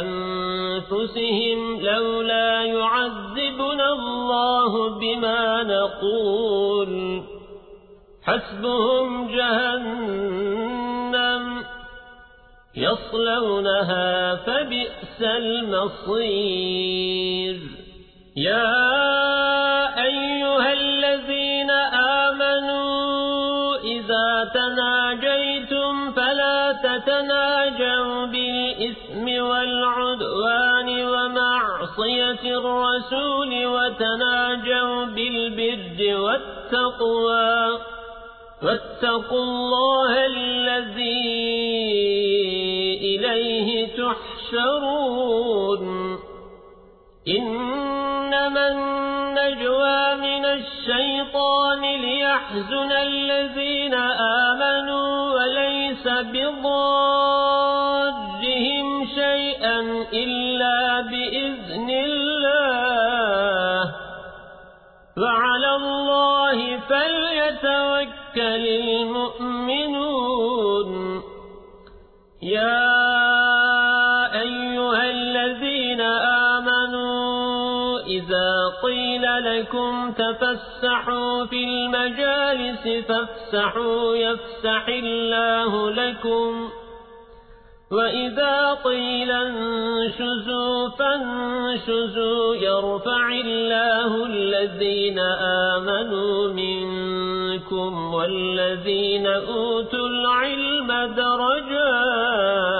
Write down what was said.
أنفسهم لولا يعذبنا الله بما نقول. حسبهم جهنم يصلونها فبئس المصير. يا أيها الذين آمنوا إذا تناجيتم فلا تتناجوا بالإثم والعدوان ومعصية الرسول وتناجوا بالبر والتقوى. واتقوا الله الذي إليه تحشرون. إنما النجوى من الشيطان ليحزن آمنوا وليس بضادهم شيئا إلا بإذن الله. وعلى الله فليتوكل المؤمنون. يا إذا قيل لكم تفسحوا في المجالس فافسحوا يفسح الله لكم وإذا قيل انشزوا فانشزوا يرفع الله الذين آمنوا منكم والذين أوتوا العلم درجات